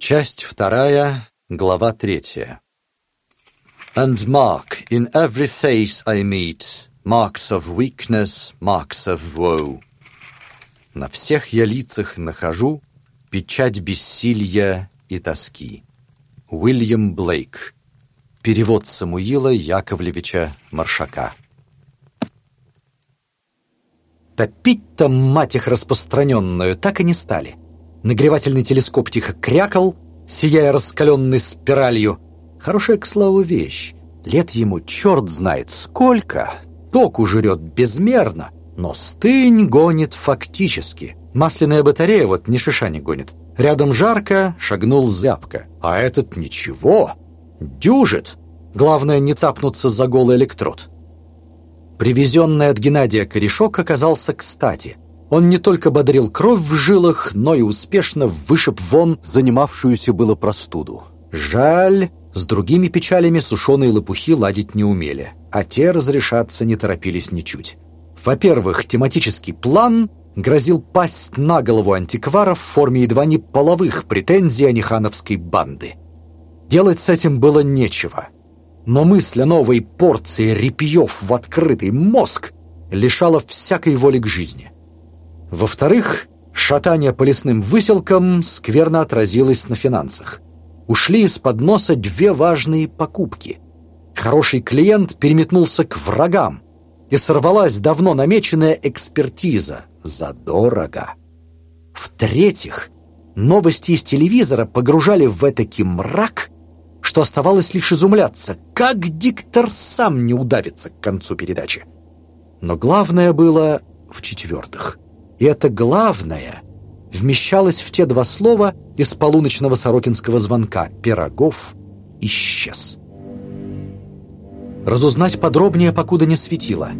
Часть вторая, глава третья. And mark in every face I meet Marks of weakness, marks of woe. На всех я лицах нахожу Печать бессилья и тоски. Уильям Блейк. Перевод Самуила Яковлевича Маршака. Топить-то, мать их распространенную, так и не стали. Нагревательный телескоп тихо крякал, сияя раскаленной спиралью. Хорошая, к слову, вещь. Лет ему черт знает сколько. Току жрет безмерно, но стынь гонит фактически. Масляная батарея вот ни шиша не гонит. Рядом жарко, шагнул зябко. А этот ничего. Дюжит. Главное не цапнуться за голый электрод. Привезенный от Геннадия корешок оказался кстати. Он не только бодрил кровь в жилах, но и успешно вышиб вон занимавшуюся было простуду. Жаль, с другими печалями сушеные лопухи ладить не умели, а те разрешаться не торопились ничуть. Во-первых, тематический план грозил пасть на голову антиквара в форме едва не половых претензий Анихановской банды. Делать с этим было нечего. Но мысль о новой порции репьев в открытый мозг лишала всякой воли к жизни. Во-вторых, шатание по лесным выселкам скверно отразилось на финансах. Ушли из-под носа две важные покупки. Хороший клиент переметнулся к врагам, и сорвалась давно намеченная экспертиза. Задорого. В-третьих, новости из телевизора погружали в этакий мрак, что оставалось лишь изумляться, как диктор сам не удавится к концу передачи. Но главное было в-четвертых. И это главное вмещалось в те два слова из полуночного сорокинского звонка «Пирогов исчез». Разузнать подробнее покуда не светило.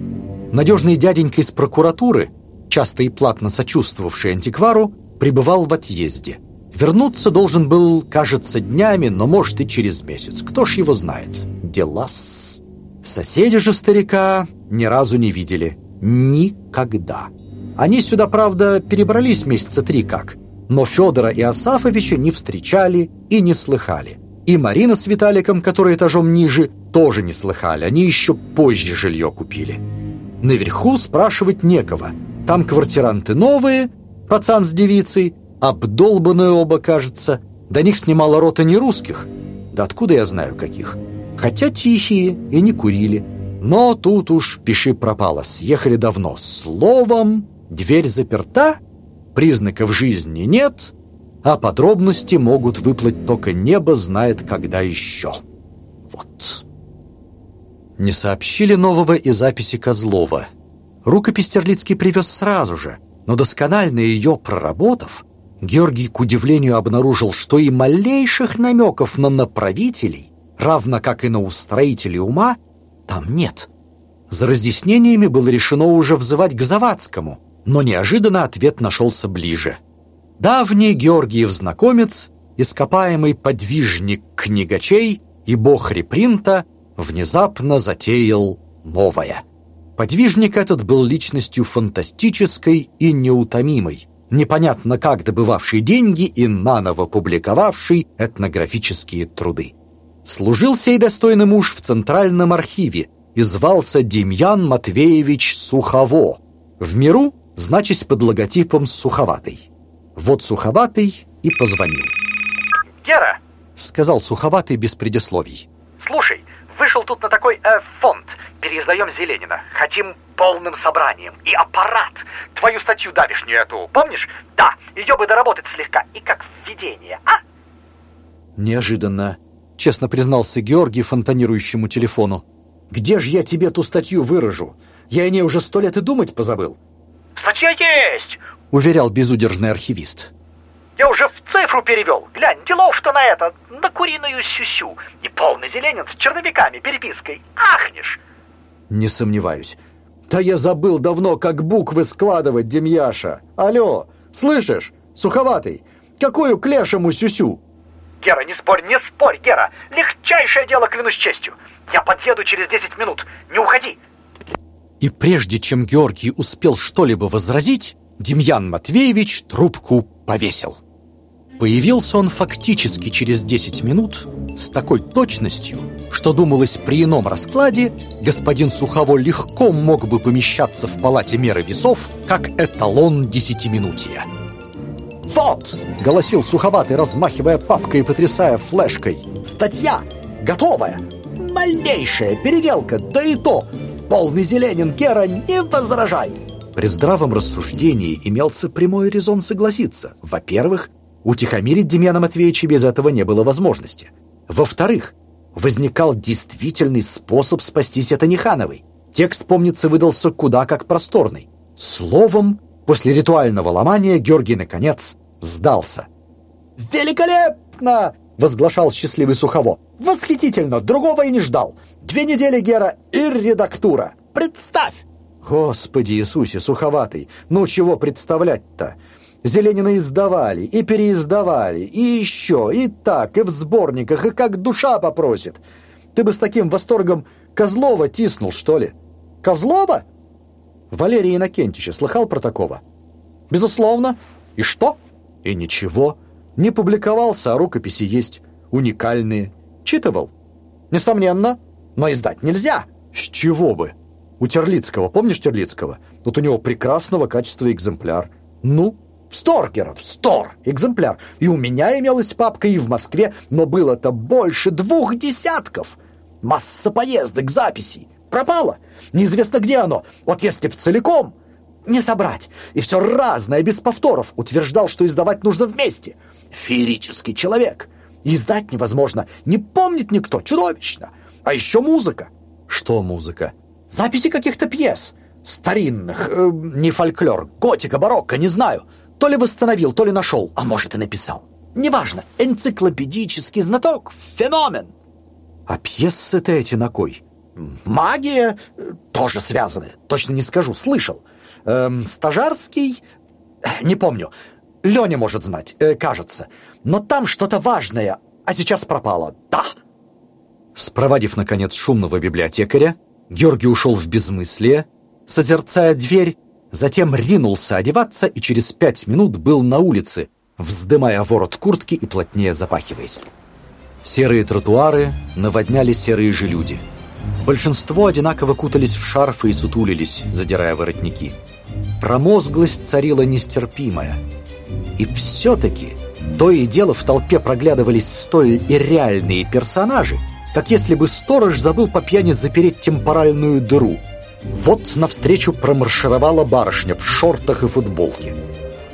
Надежный дяденька из прокуратуры, часто и платно сочувствовавший антиквару, пребывал в отъезде. Вернуться должен был, кажется, днями, но, может, и через месяц. Кто ж его знает? Дела-с. Соседи же старика ни разу не видели. Никогда. Они сюда, правда, перебрались месяца три как, но Федора и Асафовича не встречали и не слыхали. И Марина с Виталиком, которые этажом ниже, тоже не слыхали, они еще позже жилье купили. Наверху спрашивать некого. Там квартиранты новые, пацан с девицей, обдолбанные оба, кажется. До них снимала рота не русских. Да откуда я знаю каких? Хотя тихие и не курили. Но тут уж пиши пропало, съехали давно. Словом, Дверь заперта, признаков жизни нет, а подробности могут выплыть только небо знает когда еще. Вот. Не сообщили нового и записи Козлова. Рукопись Терлицкий привез сразу же, но досконально ее проработав, Георгий, к удивлению, обнаружил, что и малейших намеков на направителей, равно как и на устроителей ума, там нет. За разъяснениями было решено уже взывать к Завадскому – но неожиданно ответ нашелся ближе. Давний Георгиев знакомец, ископаемый подвижник книгачей и бог репринта, внезапно затеял новое. Подвижник этот был личностью фантастической и неутомимой, непонятно как добывавший деньги и наново публиковавший этнографические труды. Служил сей достойный муж в Центральном архиве и звался Демьян Матвеевич Сухово. В миру значись под логотипом «Суховатый». Вот Суховатый и позвонил. «Гера!» — сказал Суховатый без предисловий. «Слушай, вышел тут на такой э, фонд. Переиздаем Зеленина. Хотим полным собранием. И аппарат. Твою статью давишнюю эту, помнишь? Да, ее бы доработать слегка. И как введение, а?» Неожиданно, честно признался Георгий фонтанирующему телефону. «Где же я тебе ту статью выражу? Я о ней уже сто лет и думать позабыл». «Статья есть!» — уверял безудержный архивист. «Я уже в цифру перевел. Глянь, делов-то на это, на куриную сюсю. И полный зеленин с черновиками, перепиской. Ахнешь!» «Не сомневаюсь. Да я забыл давно, как буквы складывать, Демьяша. Алло, слышишь? Суховатый, какую к лешему сюсю?» «Гера, не спорь, не спорь, Гера! Легчайшее дело, клянусь честью! Я подъеду через 10 минут. Не уходи!» И прежде чем Георгий успел что-либо возразить, Демьян Матвеевич трубку повесил. Появился он фактически через 10 минут с такой точностью, что думалось при ином раскладе, господин Сухово легко мог бы помещаться в палате меры весов, как эталон десятиминутия. «Вот!» — голосил Суховатый, размахивая папкой и потрясая флешкой. «Статья! Готовая! Малейшая переделка, да и то! Полный Зеленин, Гера, не возражай!» При здравом рассуждении имелся прямой резон согласиться. Во-первых, Утихомирить Демьяна Матвеевича без этого не было возможности. Во-вторых, возникал действительный способ спастись от Анихановой. Текст, помнится, выдался куда как просторный. Словом, после ритуального ломания Георгий, наконец, сдался. «Великолепно!» — возглашал счастливый Сухово. «Восхитительно! Другого и не ждал! Две недели, Гера, и редактура! Представь!» «Господи Иисусе, Суховатый, ну чего представлять-то? Зеленина издавали, и переиздавали, и еще, и так, и в сборниках, и как душа попросит. Ты бы с таким восторгом Козлова тиснул, что ли? Козлова? Валерий Иннокентьевич, слыхал про такого? Безусловно. И что? И ничего. Не публиковался, а рукописи есть. Уникальные. Читывал? Несомненно. Но издать нельзя. С чего бы? У Терлицкого, помнишь Терлицкого? Вот у него прекрасного качества экземпляр. Ну, в Сторгеров, Стор, экземпляр. И у меня имелась папка и в Москве, но было-то больше двух десятков. Масса поездок, записей. Пропало. Неизвестно, где оно. Вот если б целиком, не собрать. И все разное, без повторов. Утверждал, что издавать нужно вместе. Феерический человек. издать невозможно. Не помнит никто. Чудовищно. А еще музыка. Что музыка? Записи каких-то пьес. Старинных. Э, не фольклор. Готика, барокко, не знаю. То ли восстановил, то ли нашел, а может и написал. Неважно, энциклопедический знаток, феномен. А пьесы-то эти на кой? Магия э, тоже связаны, точно не скажу, слышал. Эм, стажарский, э, не помню. Леня может знать, э, кажется. Но там что-то важное, а сейчас пропало. Да. Спроводив, наконец, шумного библиотекаря, Георгий ушел в безмыслие, созерцая дверь, Затем ринулся одеваться и через пять минут был на улице, вздымая ворот куртки и плотнее запахиваясь. Серые тротуары наводняли серые же люди. Большинство одинаково кутались в шарфы и сутулились, задирая воротники. Промозглость царила нестерпимая. И все-таки то и дело в толпе проглядывались столь и реальные персонажи, как если бы сторож забыл по пьяни запереть темпоральную дыру – вот навстречу промаршировала барышня в шортах и футболке.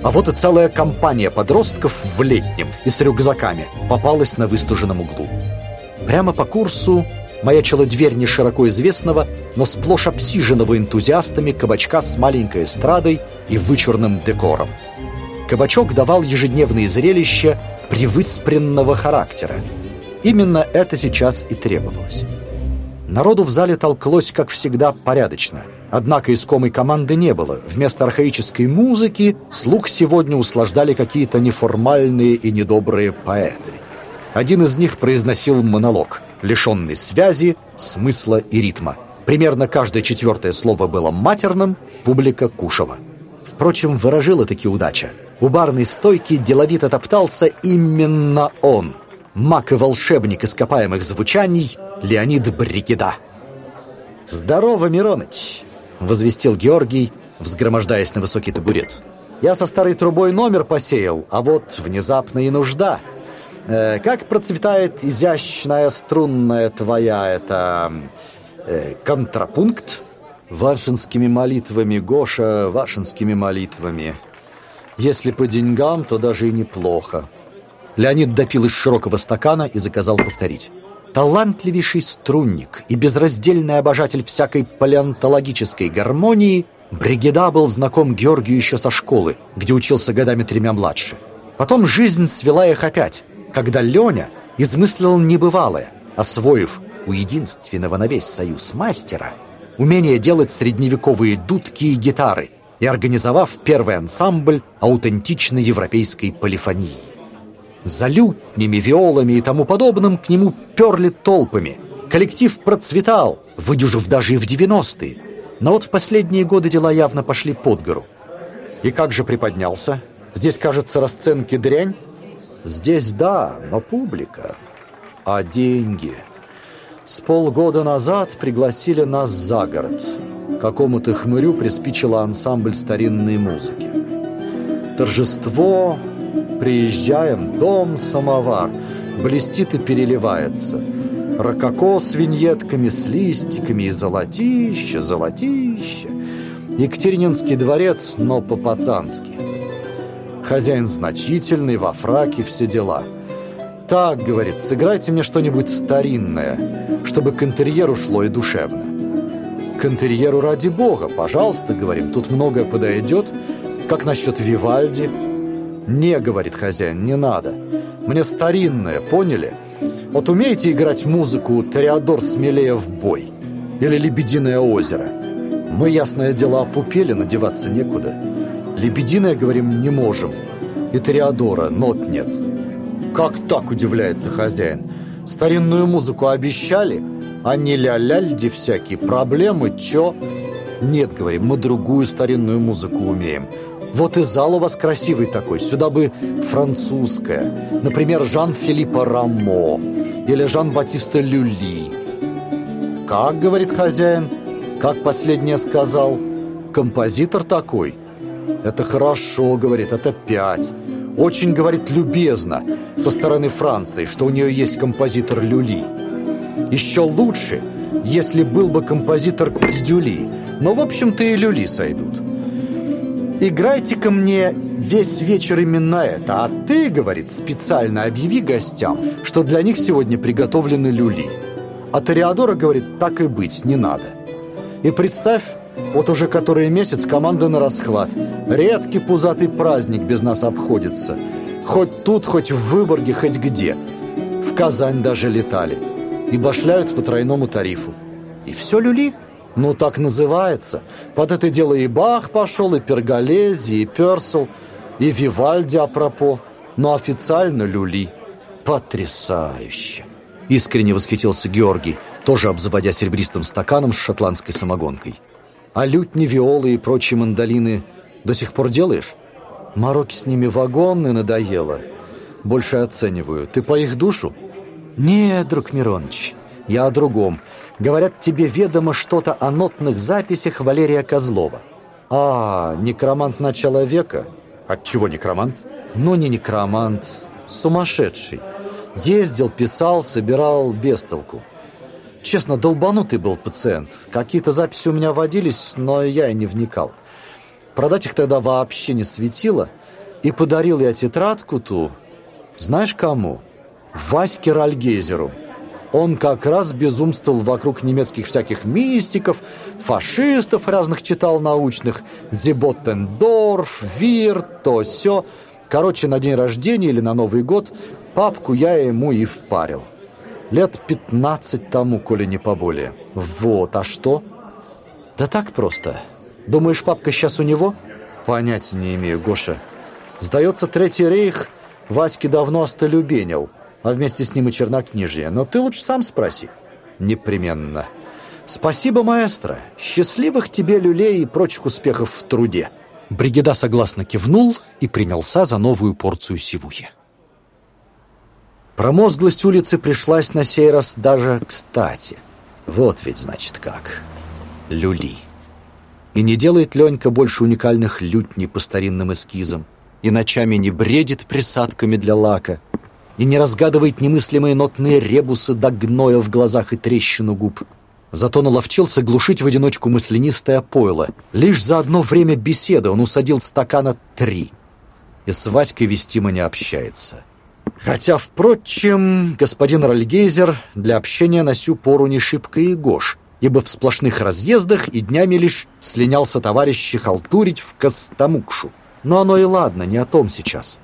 А вот и целая компания подростков в летнем и с рюкзаками попалась на выстуженном углу. Прямо по курсу маячила дверь не широко известного, но сплошь обсиженного энтузиастами кабачка с маленькой эстрадой и вычурным декором. Кабачок давал ежедневные зрелища привыспренного характера. Именно это сейчас и требовалось. Народу в зале толклось, как всегда, порядочно. Однако искомой команды не было. Вместо архаической музыки слух сегодня услаждали какие-то неформальные и недобрые поэты. Один из них произносил монолог, лишенный связи, смысла и ритма. Примерно каждое четвертое слово было матерным, публика кушала. Впрочем, выражила-таки удача. У барной стойки деловито топтался именно он – маг и волшебник ископаемых звучаний Леонид Бригида. «Здорово, Мироныч!» — возвестил Георгий, взгромождаясь на высокий табурет. «Я со старой трубой номер посеял, а вот внезапно и нужда. Э, как процветает изящная струнная твоя, это... Э, контрапункт?» «Варшинскими молитвами, Гоша, варшинскими молитвами. Если по деньгам, то даже и неплохо», Леонид допил из широкого стакана и заказал повторить. Талантливейший струнник и безраздельный обожатель всякой палеонтологической гармонии, Бригида был знаком Георгию еще со школы, где учился годами тремя младше. Потом жизнь свела их опять, когда Леня измыслил небывалое, освоив у единственного на весь союз мастера умение делать средневековые дудки и гитары и организовав первый ансамбль аутентичной европейской полифонии. За лютнями, виолами и тому подобным к нему перли толпами. Коллектив процветал, выдюжив даже и в 90-е. Но вот в последние годы дела явно пошли под гору. И как же приподнялся? Здесь, кажется, расценки дрянь. Здесь да, но публика. А деньги? С полгода назад пригласили нас за город. Какому-то хмырю приспичило ансамбль старинной музыки. Торжество, приезжаем, дом, самовар, блестит и переливается. Рококо с виньетками, с листиками и золотище, золотище. Екатерининский дворец, но по-пацански. Хозяин значительный, во фраке, все дела. Так, говорит, сыграйте мне что-нибудь старинное, чтобы к интерьеру шло и душевно. К интерьеру ради бога, пожалуйста, говорим, тут многое подойдет. Как насчет Вивальди? Не, говорит хозяин, не надо. Мне старинное, поняли? Вот умеете играть музыку «Тореадор смелее в бой» или «Лебединое озеро»? Мы, ясное дело, опупели, надеваться некуда. Лебединое, говорим, не можем. И Тореадора нот нет. Как так, удивляется хозяин? Старинную музыку обещали, а не ля-ляльди всякие. Проблемы, чё? Нет, говорим, мы другую старинную музыку умеем. Вот и зал у вас красивый такой, сюда бы французская. Например, Жан-Филиппа Рамо или Жан-Батиста Люли. Как, говорит хозяин, как последнее сказал, композитор такой – это хорошо, говорит, это пять. Очень, говорит, любезно со стороны Франции, что у нее есть композитор Люли. Еще лучше, если был бы композитор Пиздюли. Но, в общем-то, и Люли сойдут. Играйте-ка мне весь вечер именно это, а ты, говорит, специально объяви гостям, что для них сегодня приготовлены люли. А Тореадора говорит, так и быть, не надо. И представь, вот уже который месяц команда на расхват. Редкий пузатый праздник без нас обходится. Хоть тут, хоть в Выборге, хоть где. В Казань даже летали. И башляют по тройному тарифу. И все люли? Ну, так называется. Под это дело и Бах пошел, и Перголези, и Персел, и Вивальди апропо. Но официально люли. Потрясающе! Искренне восхитился Георгий, тоже обзаводя серебристым стаканом с шотландской самогонкой. А лютни, виолы и прочие мандолины до сих пор делаешь? Мороки с ними вагонны надоело. Больше оцениваю. Ты по их душу? Нет, друг Мироныч, я о другом. Говорят, тебе ведомо что-то о нотных записях Валерия Козлова. А, некромант начала века? Отчего некромант? Ну, не некромант, сумасшедший. Ездил, писал, собирал бестолку. Честно, долбанутый был пациент. Какие-то записи у меня водились, но я и не вникал. Продать их тогда вообще не светило. И подарил я тетрадку ту, знаешь кому? Ваське Ральгезеру. Он как раз безумствовал вокруг немецких всяких мистиков, фашистов разных читал научных, Зиботтендорф, Вир, то все. Короче, на день рождения или на Новый год папку я ему и впарил. Лет пятнадцать тому, коли не поболее. Вот, а что? Да так просто. Думаешь, папка сейчас у него? Понятия не имею, Гоша. Сдается, Третий рейх Ваське давно остолюбенил, а вместе с ним и чернокнижье. Но ты лучше сам спроси. Непременно. Спасибо, маэстро. Счастливых тебе люлей и прочих успехов в труде. Бригада согласно кивнул и принялся за новую порцию сивухи. Промозглость улицы пришлась на сей раз даже кстати. Вот ведь значит как. Люли. И не делает Ленька больше уникальных лютней по старинным эскизам, и ночами не бредит присадками для лака, и не разгадывает немыслимые нотные ребусы до гноя в глазах и трещину губ. Зато наловчился глушить в одиночку мысленистое пойло. Лишь за одно время беседы он усадил стакана три. И с Васькой вестимо не общается. Хотя, впрочем, господин Рольгейзер для общения на сю пору не шибко и гош, ибо в сплошных разъездах и днями лишь слинялся товарищи халтурить в Костомукшу. Но оно и ладно, не о том сейчас.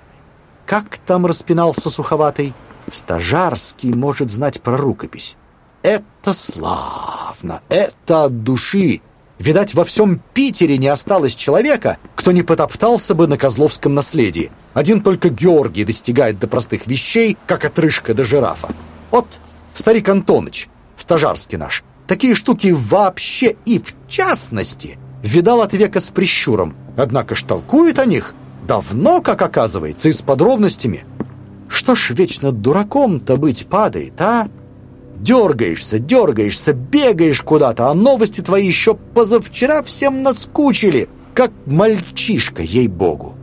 Как там распинался суховатый? Стажарский может знать про рукопись. Это славно, это от души. Видать, во всем Питере не осталось человека, кто не потоптался бы на козловском наследии. Один только Георгий достигает до простых вещей, как отрыжка до жирафа. Вот старик Антоныч, стажарский наш, такие штуки вообще и в частности видал от века с прищуром. Однако ж толкует о них давно, как оказывается, и с подробностями. Что ж вечно дураком-то быть падает, а? Дергаешься, дергаешься, бегаешь куда-то, а новости твои еще позавчера всем наскучили, как мальчишка, ей-богу.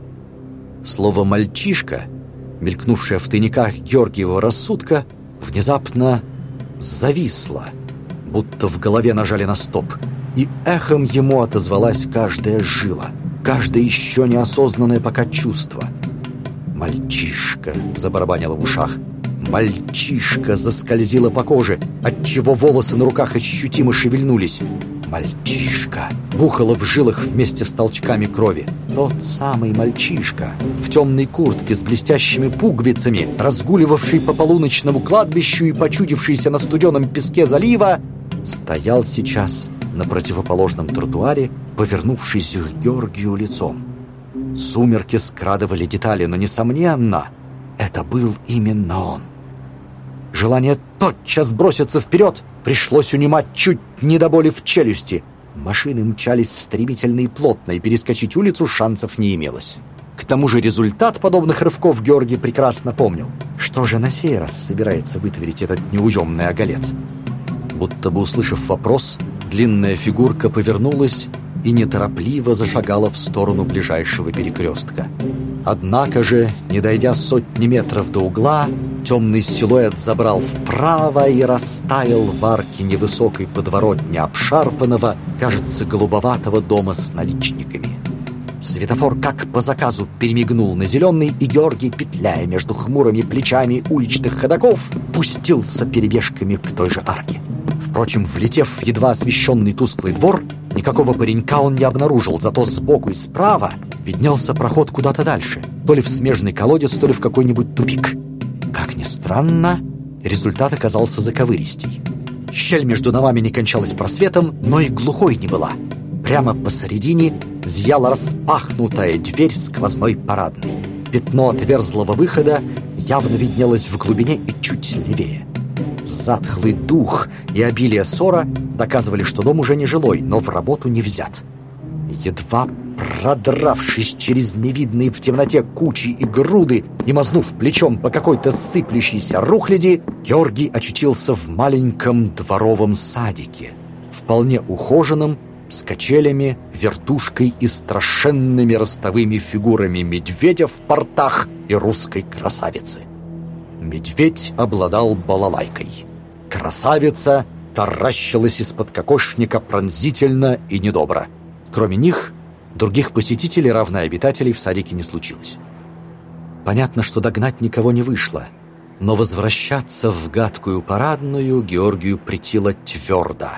Слово «мальчишка», мелькнувшее в тайниках Георгиева рассудка, внезапно зависло, будто в голове нажали на стоп, и эхом ему отозвалась каждая жила, каждое еще неосознанное пока чувство. «Мальчишка!» — забарабанило в ушах — Мальчишка заскользила по коже, отчего волосы на руках ощутимо шевельнулись. Мальчишка бухало в жилах вместе с толчками крови. Тот самый мальчишка в темной куртке с блестящими пуговицами, разгуливавший по полуночному кладбищу и почудившийся на студеном песке залива, стоял сейчас на противоположном тротуаре, повернувшись к Георгию лицом. Сумерки скрадывали детали, но, несомненно, это был именно он. Желание тотчас броситься вперед пришлось унимать чуть не до боли в челюсти. Машины мчались стремительно и плотно, и перескочить улицу шансов не имелось. К тому же результат подобных рывков Георгий прекрасно помнил. Что же на сей раз собирается вытворить этот неуемный оголец? Будто бы услышав вопрос, длинная фигурка повернулась и неторопливо зашагала в сторону ближайшего перекрестка. Однако же, не дойдя сотни метров до угла, темный силуэт забрал вправо и растаял в арке невысокой подворотни обшарпанного, кажется, голубоватого дома с наличниками. Светофор как по заказу перемигнул на зеленый, и Георгий, петляя между хмурыми плечами уличных ходоков, пустился перебежками к той же арке. Впрочем, влетев в едва освещенный тусклый двор, никакого паренька он не обнаружил, зато сбоку и справа виднелся проход куда-то дальше, то ли в смежный колодец, то ли в какой-нибудь тупик. Как ни странно, результат оказался заковыристей. Щель между домами не кончалась просветом, но и глухой не была. Прямо посередине зияла распахнутая дверь сквозной парадной. Пятно отверзлого выхода явно виднелось в глубине и чуть левее. Затхлый дух и обилие ссора доказывали, что дом уже не жилой, но в работу не взят. Едва продравшись через невидные в темноте кучи и груды и мазнув плечом по какой-то сыплющейся рухляди, Георгий очутился в маленьком дворовом садике, вполне ухоженном, с качелями, вертушкой и страшенными ростовыми фигурами медведя в портах и русской красавицы. Медведь обладал балалайкой. Красавица таращилась из-под кокошника пронзительно и недобро. Кроме них, других посетителей, равно обитателей, в садике не случилось. Понятно, что догнать никого не вышло, но возвращаться в гадкую парадную Георгию притило твердо.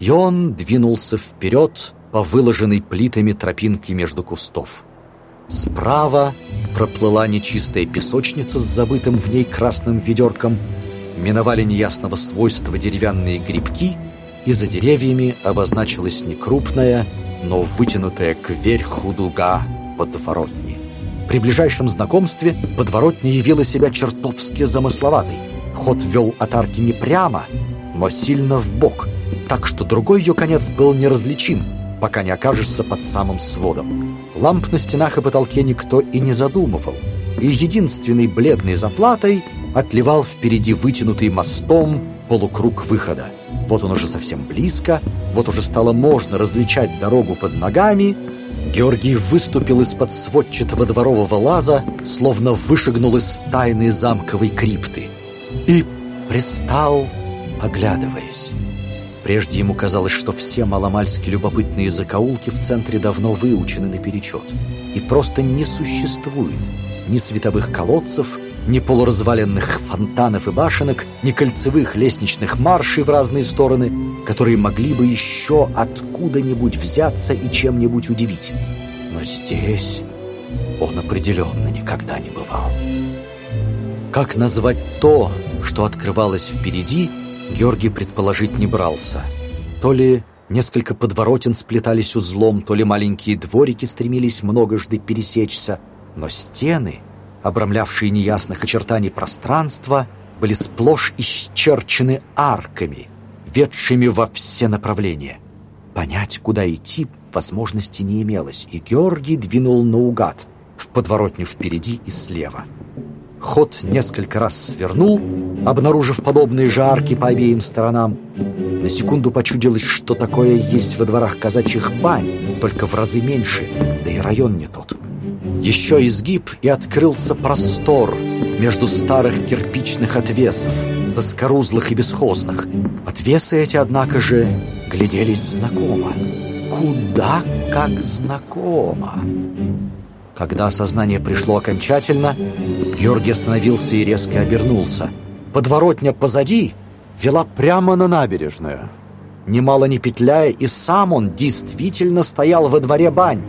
И он двинулся вперед по выложенной плитами тропинке между кустов. Справа проплыла нечистая песочница с забытым в ней красным ведерком, миновали неясного свойства деревянные грибки, и за деревьями обозначилась некрупная, но вытянутая кверху дуга подворотни. При ближайшем знакомстве подворотня явила себя чертовски замысловатой. Ход вел от арки не прямо, но сильно в бок, так что другой ее конец был неразличим, пока не окажешься под самым сводом. Ламп на стенах и потолке никто и не задумывал, и единственной бледной заплатой отливал впереди вытянутый мостом полукруг выхода. Вот он уже совсем близко, вот уже стало можно различать дорогу под ногами. Георгий выступил из-под сводчатого дворового лаза, словно вышагнул из тайной замковой крипты. И пристал, оглядываясь. Прежде ему казалось, что все маломальски любопытные закоулки в центре давно выучены наперечет. И просто не существует ни световых колодцев, ни полуразваленных фонтанов и башенок, ни кольцевых лестничных маршей в разные стороны, которые могли бы еще откуда-нибудь взяться и чем-нибудь удивить. Но здесь он определенно никогда не бывал. Как назвать то, что открывалось впереди, Георгий предположить не брался. То ли несколько подворотен сплетались узлом, то ли маленькие дворики стремились многожды пересечься, но стены — обрамлявшие неясных очертаний пространства, были сплошь исчерчены арками, ведшими во все направления. Понять, куда идти, возможности не имелось, и Георгий двинул наугад, в подворотню впереди и слева. Ход несколько раз свернул, обнаружив подобные же арки по обеим сторонам. На секунду почудилось, что такое есть во дворах казачьих бань, только в разы меньше, да и район не тот. Еще изгиб, и открылся простор между старых кирпичных отвесов, заскорузлых и бесхозных. Отвесы эти, однако же, гляделись знакомо. Куда как знакомо. Когда осознание пришло окончательно, Георгий остановился и резко обернулся. Подворотня позади вела прямо на набережную. Немало не петляя, и сам он действительно стоял во дворе бань.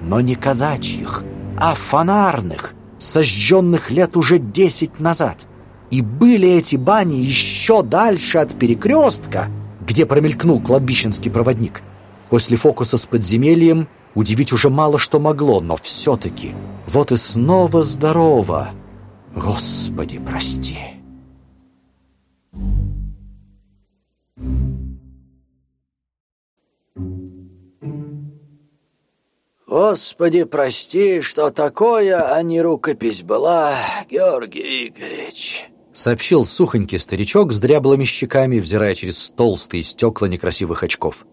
Но не казачьих, а фонарных, сожженных лет уже десять назад. И были эти бани еще дальше от перекрестка, где промелькнул кладбищенский проводник. После фокуса с подземельем удивить уже мало что могло, но все-таки вот и снова здорово. Господи, прости. Господи, прости, что такое, а не рукопись была, Георгий Игоревич. Сообщил сухонький старичок с дряблыми щеками, взирая через толстые стекла некрасивых очков.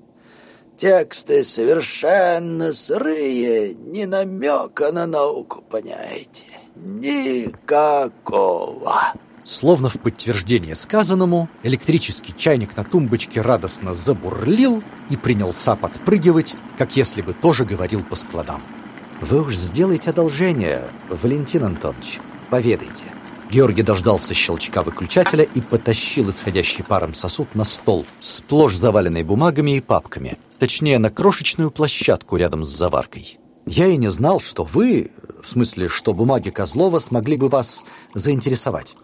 Тексты совершенно сырые, ни намека на науку, понимаете? Никакого. Словно в подтверждение сказанному, электрический чайник на тумбочке радостно забурлил и принялся подпрыгивать, как если бы тоже говорил по складам. «Вы уж сделайте одолжение, Валентин Антонович, поведайте». Георгий дождался щелчка выключателя и потащил исходящий паром сосуд на стол, сплошь заваленный бумагами и папками, точнее, на крошечную площадку рядом с заваркой. «Я и не знал, что вы, в смысле, что бумаги Козлова смогли бы вас заинтересовать».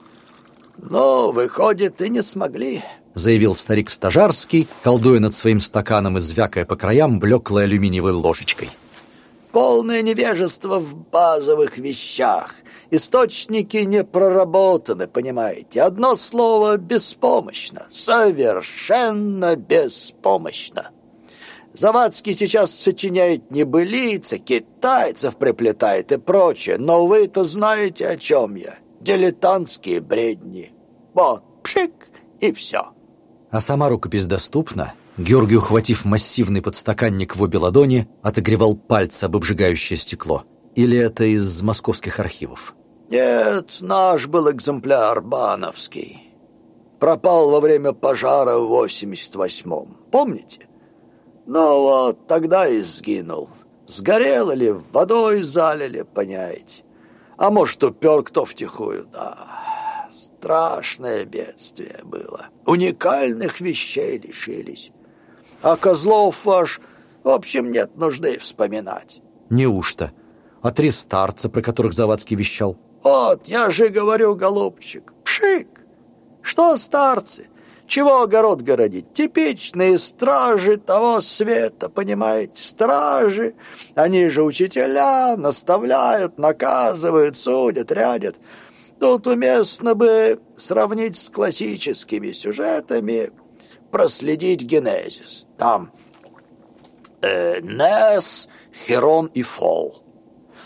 «Ну, выходит, и не смогли», — заявил старик Стажарский, колдуя над своим стаканом и звякая по краям блеклой алюминиевой ложечкой. «Полное невежество в базовых вещах. Источники не проработаны, понимаете. Одно слово — беспомощно. Совершенно беспомощно». Завадский сейчас сочиняет небылицы, китайцев приплетает и прочее, но вы-то знаете, о чем я дилетантские бредни. Вот, пшик, и все. А сама рукопись доступна? Георгий, ухватив массивный подстаканник в обе ладони, отогревал пальцы об обжигающее стекло. Или это из московских архивов? Нет, наш был экземпляр бановский. Пропал во время пожара в 88-м. Помните? Ну вот, тогда и сгинул. Сгорел или водой залили, понимаете. А может, упер кто втихую, да. Страшное бедствие было. Уникальных вещей лишились. А Козлов ваш, в общем, нет нужды вспоминать. Неужто? А три старца, про которых Завадский вещал? Вот, я же говорю, голубчик, пшик. Что старцы? Чего огород городить? Типичные стражи того света, понимаете? Стражи. Они же учителя, наставляют, наказывают, судят, рядят. Тут уместно бы сравнить с классическими сюжетами, проследить генезис. Там э, Нес, Херон и Фол.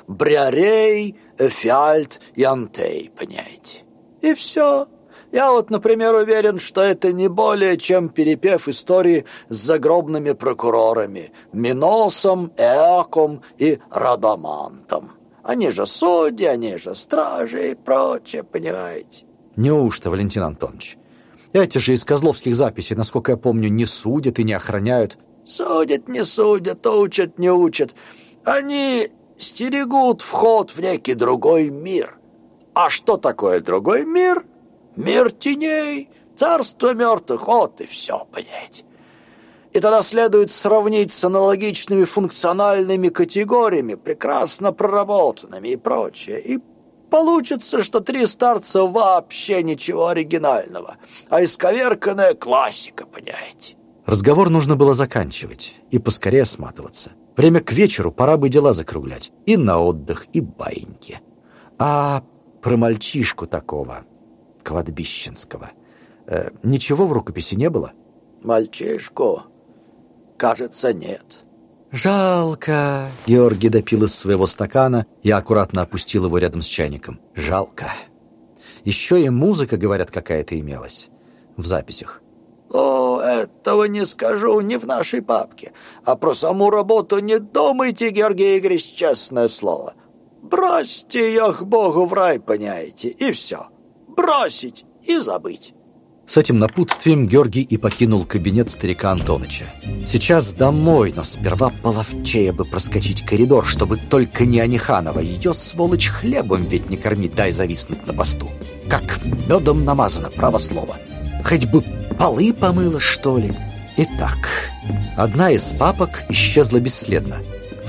Бриарей, Эфиальт и Антей, понимаете? И все. Я вот, например, уверен, что это не более чем перепев истории с загробными прокурорами Миносом, Эаком и Радамантом. Они же судьи, они же стражи и прочее, понимаете? Неужто, Валентин Антонович? Эти же из козловских записей, насколько я помню, не судят и не охраняют. Судят, не судят, учат, не учат. Они стерегут вход в некий другой мир. А что такое другой мир? Мир теней, царство мертвых, вот и все, понимаете. И тогда следует сравнить с аналогичными функциональными категориями, прекрасно проработанными и прочее. И получится, что три старца вообще ничего оригинального, а исковерканная классика, понимаете. Разговор нужно было заканчивать и поскорее сматываться. Время к вечеру, пора бы дела закруглять. И на отдых, и баиньки. А про мальчишку такого кладбищенского. Э, ничего в рукописи не было? Мальчишку? Кажется, нет. Жалко. Георгий допил из своего стакана и аккуратно опустил его рядом с чайником. Жалко. Еще и музыка, говорят, какая-то имелась в записях. «О, этого не скажу, не в нашей папке. А про саму работу не думайте, Георгий Игоревич, честное слово. Бросьте ее к Богу в рай, поняете, и все. Бросить и забыть». С этим напутствием Георгий и покинул кабинет старика Антоныча. Сейчас домой, но сперва половчее бы проскочить коридор, чтобы только не Аниханова. Ее, сволочь, хлебом ведь не кормить, дай зависнуть на посту. Как медом намазано, право слово. Хоть бы полы помыла, что ли. Итак, одна из папок исчезла бесследно.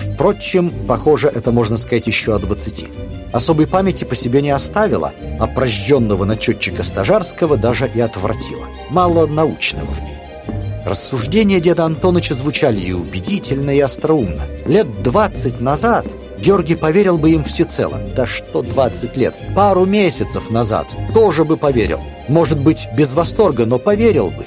Впрочем, похоже, это можно сказать еще о двадцати. Особой памяти по себе не оставила, а прожженного начетчика Стажарского даже и отвратила. Мало научного в ней. Рассуждения деда Антоныча звучали и убедительно, и остроумно. Лет двадцать назад Георгий поверил бы им всецело. Да что двадцать лет? Пару месяцев назад тоже бы поверил. Может быть, без восторга, но поверил бы.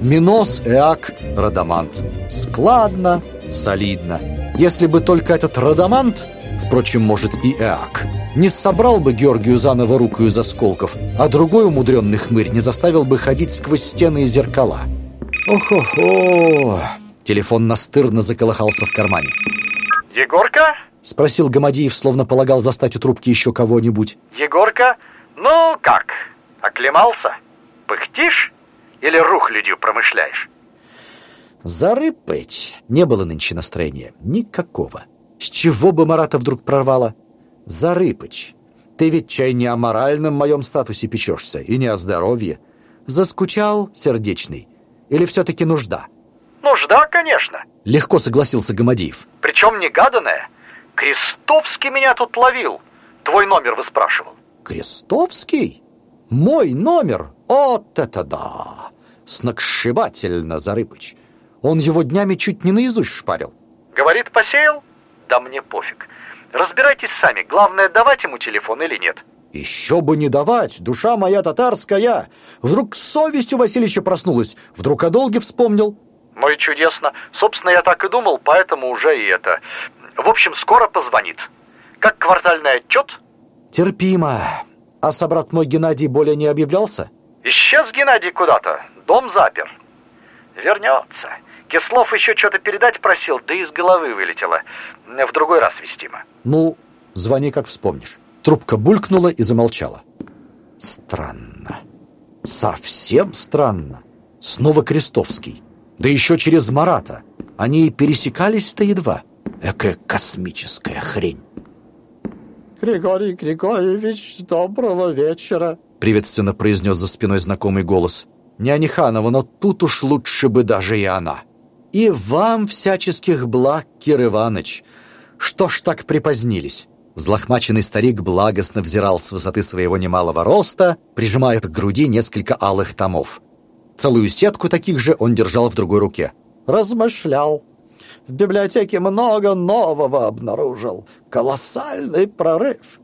Минос, Эак, Радамант. Складно, солидно. Если бы только этот Радамант, впрочем, может и Эак, не собрал бы Георгию заново руку из осколков, а другой умудренный хмырь не заставил бы ходить сквозь стены и зеркала. Ох-ох-ох! Телефон настырно заколыхался в кармане. Егорка? Спросил Гамадиев, словно полагал застать у трубки еще кого-нибудь. Егорка? Ну как? Оклемался? Пыхтишь? Или рухлядью промышляешь? Зарыпать не было нынче настроения. Никакого. С чего бы Марата вдруг прорвало? Зарыпыч, ты ведь чай не о моральном моем статусе печешься и не о здоровье. Заскучал, сердечный? Или все-таки нужда? Нужда, конечно. Легко согласился Гамадиев. Причем негаданная. Крестовский меня тут ловил. Твой номер выспрашивал. Крестовский? Мой номер? Вот это да! Сногсшибательно, Зарыпыч. Он его днями чуть не наизусть шпарил. Говорит, посеял? Да мне пофиг. Разбирайтесь сами. Главное, давать ему телефон или нет. Еще бы не давать, душа моя татарская. Вдруг совесть у Васильевича проснулась, вдруг о долге вспомнил. Ну и чудесно. Собственно, я так и думал, поэтому уже и это. В общем, скоро позвонит. Как квартальный отчет? Терпимо. А собрат мой Геннадий более не объявлялся? Исчез Геннадий куда-то. Дом запер. Вернется. Кислов еще что-то передать просил, да из головы вылетело. В другой раз вестимо. Ну, звони, как вспомнишь. Трубка булькнула и замолчала. Странно. Совсем странно. Снова Крестовский. Да еще через Марата. Они пересекались-то едва. Экая космическая хрень. «Григорий Григорьевич, доброго вечера!» Приветственно произнес за спиной знакомый голос. Не Аниханова, но тут уж лучше бы даже и она. «И вам всяческих благ, Кир Иваныч! Что ж так припозднились?» Взлохмаченный старик благостно взирал с высоты своего немалого роста, прижимая к груди несколько алых томов. Целую сетку таких же он держал в другой руке. «Размышлял. В библиотеке много нового обнаружил. Колоссальный прорыв.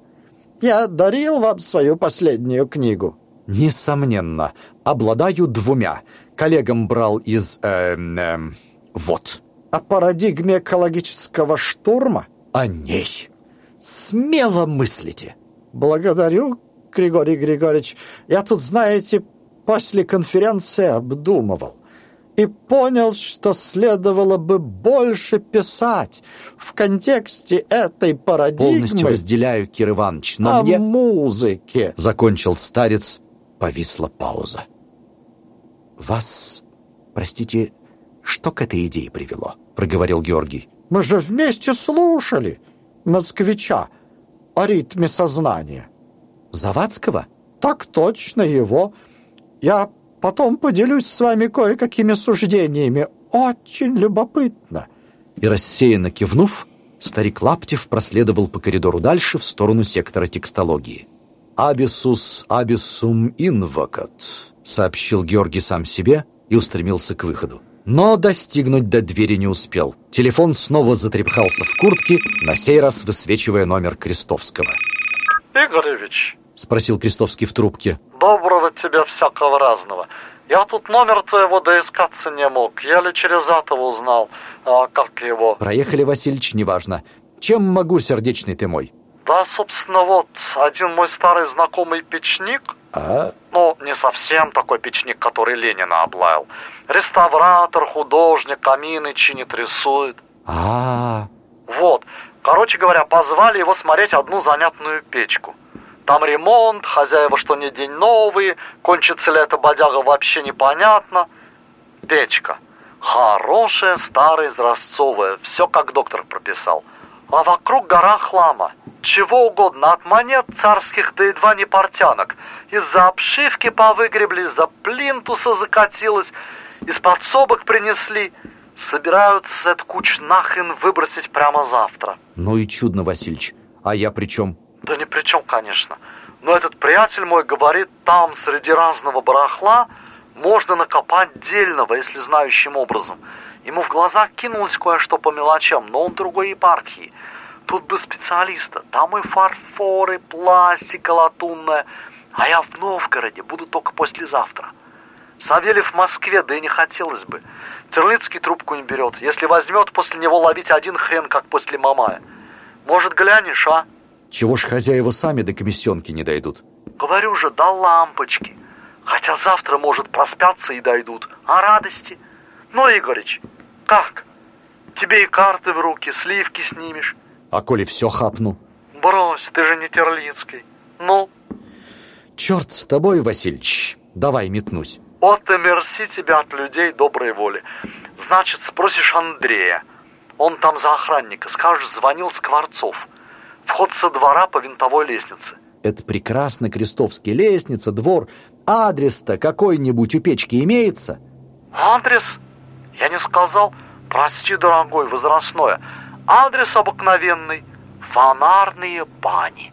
Я дарил вам свою последнюю книгу». «Несомненно. Обладаю двумя. Коллегам брал из... Эм, эм, вот». «О парадигме экологического штурма?» «О ней. Смело мыслите». «Благодарю, Григорий Григорьевич. Я тут, знаете, после конференции обдумывал и понял, что следовало бы больше писать в контексте этой парадигмы. Полностью разделяю, Кир Иванович, но о мне... музыке. Закончил старец, повисла пауза. Вас, простите, что к этой идее привело? Проговорил Георгий. Мы же вместе слушали москвича о ритме сознания. Завадского? Так точно его. Я потом поделюсь с вами кое-какими суждениями. Очень любопытно. И рассеянно кивнув, старик Лаптев проследовал по коридору дальше в сторону сектора текстологии. «Абисус абисум инвокат», — сообщил Георгий сам себе и устремился к выходу. Но достигнуть до двери не успел. Телефон снова затрепхался в куртке, на сей раз высвечивая номер Крестовского. Игоревич, — спросил Крестовский в трубке. доброго тебе всякого разного. Я тут номер твоего доискаться не мог. Еле через этого узнал, а как его. «Проехали, Васильич, неважно. Чем могу, сердечный ты мой?» Да, собственно, вот, один мой старый знакомый печник А? Ну, не совсем такой печник, который Ленина облаял. Реставратор, художник, камины чинит, рисует. А, Вот. Короче говоря, позвали его смотреть одну занятную печку. Там ремонт, хозяева что ни день новые, кончится ли эта бодяга вообще непонятно. Печка. Хорошая, старая, изразцовая, все как доктор прописал. А вокруг гора хлама. Чего угодно, от монет царских до едва не портянок. Из-за обшивки повыгребли, из-за плинтуса закатилось, из подсобок принесли. Собираются эту кучу нахрен выбросить прямо завтра. ну и чудно, Васильич. А я при чем? Да ни при чем, конечно. Но этот приятель мой говорит, там среди разного барахла можно накопать дельного, если знающим образом. Ему в глаза кинулось кое-что по мелочам, но он другой епархии. Тут бы специалиста. Там и фарфор, и пластика латунная. А я в Новгороде буду только послезавтра. Савельев в Москве, да и не хотелось бы. Терлицкий трубку не берет. Если возьмет, после него ловить один хрен, как после Мамая. Может, глянешь, а? Чего ж хозяева сами до комиссионки не дойдут? Говорю же, до лампочки. Хотя завтра, может, проспятся и дойдут. А радости? Ну, Игорич, как? Тебе и карты в руки, сливки снимешь. А коли все хапну? Брось, ты же не Терлицкий. Ну, Черт с тобой, Васильич. Давай метнусь. от и мерси тебя от людей доброй воли. Значит, спросишь Андрея. Он там за охранника. Скажешь, звонил Скворцов. Вход со двора по винтовой лестнице. Это прекрасно, Крестовский, лестница, двор. Адрес-то какой-нибудь у печки имеется? Адрес? Я не сказал. Прости, дорогой, возрастное. Адрес обыкновенный. Фонарные бани.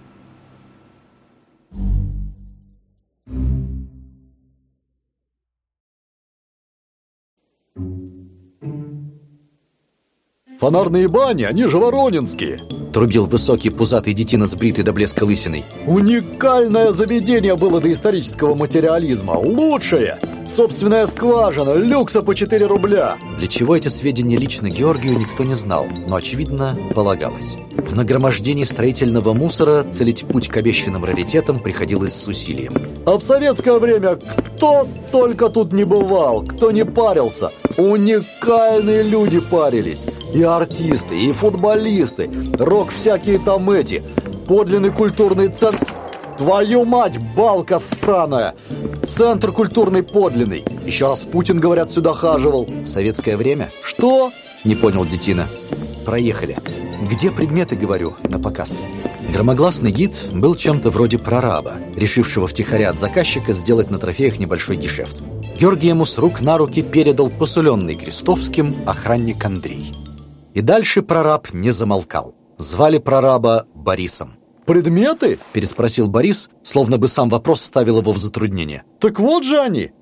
Фонарные бани, они же воронинские. Трубил высокий пузатый детина с бритой до блеска лысиной. Уникальное заведение было до исторического материализма. Лучшее! Собственная скважина, люкса по 4 рубля. Для чего эти сведения лично Георгию никто не знал, но, очевидно, полагалось. В нагромождении строительного мусора целить путь к обещанным раритетам приходилось с усилием. А в советское время кто только тут не бывал, кто не парился. Уникальные люди парились. И артисты, и футболисты, рок всякие там эти. Подлинный культурный центр... Твою мать, балка странная! Центр культурный подлинный. Еще раз Путин, говорят, сюда хаживал. В советское время? Что? Не понял Детина. Проехали. Где предметы, говорю, на показ? Громогласный гид был чем-то вроде прораба, решившего втихаря от заказчика сделать на трофеях небольшой гешефт. Георгий ему с рук на руки передал посуленный Крестовским охранник Андрей. И дальше прораб не замолкал. Звали прораба Борисом. «Предметы?» – переспросил Борис, словно бы сам вопрос ставил его в затруднение. «Так вот же они!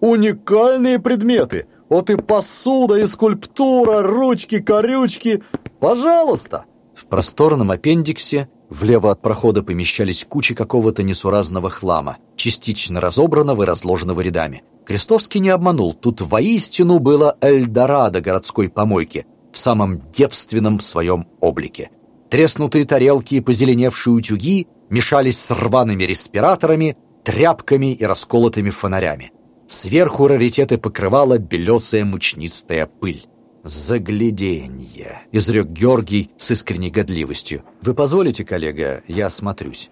Уникальные предметы! Вот и посуда, и скульптура, ручки, корючки! Пожалуйста!» В просторном аппендиксе влево от прохода помещались кучи какого-то несуразного хлама, частично разобранного и разложенного рядами. Крестовский не обманул, тут воистину было Эльдорадо городской помойки в самом девственном своем облике. Треснутые тарелки и позеленевшие утюги мешались с рваными респираторами, тряпками и расколотыми фонарями. Сверху раритеты покрывала белесая мучнистая пыль. «Загляденье!» — изрек Георгий с искренней годливостью. «Вы позволите, коллега, я осмотрюсь?»